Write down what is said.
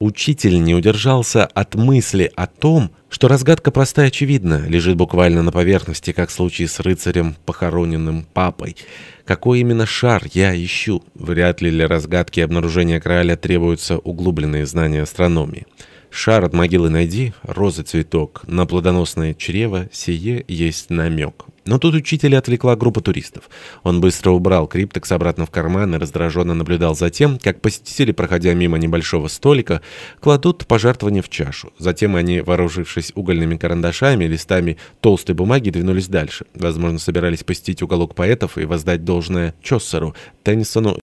Учитель не удержался от мысли о том, что разгадка простая и очевидна, лежит буквально на поверхности, как в случае с рыцарем, похороненным папой. Какой именно шар я ищу? Вряд ли для разгадки и обнаружения краля требуются углубленные знания астрономии. Шар от могилы найди, розы цветок, на плодоносное чрево сие есть намек. Но тут учителя отвлекла группа туристов. Он быстро убрал криптекс обратно в карман и раздраженно наблюдал за тем, как посетители, проходя мимо небольшого столика, кладут пожертвования в чашу. Затем они, вооружившись угольными карандашами и листами толстой бумаги, двинулись дальше. Возможно, собирались посетить уголок поэтов и воздать должное Чоссеру, Теннисону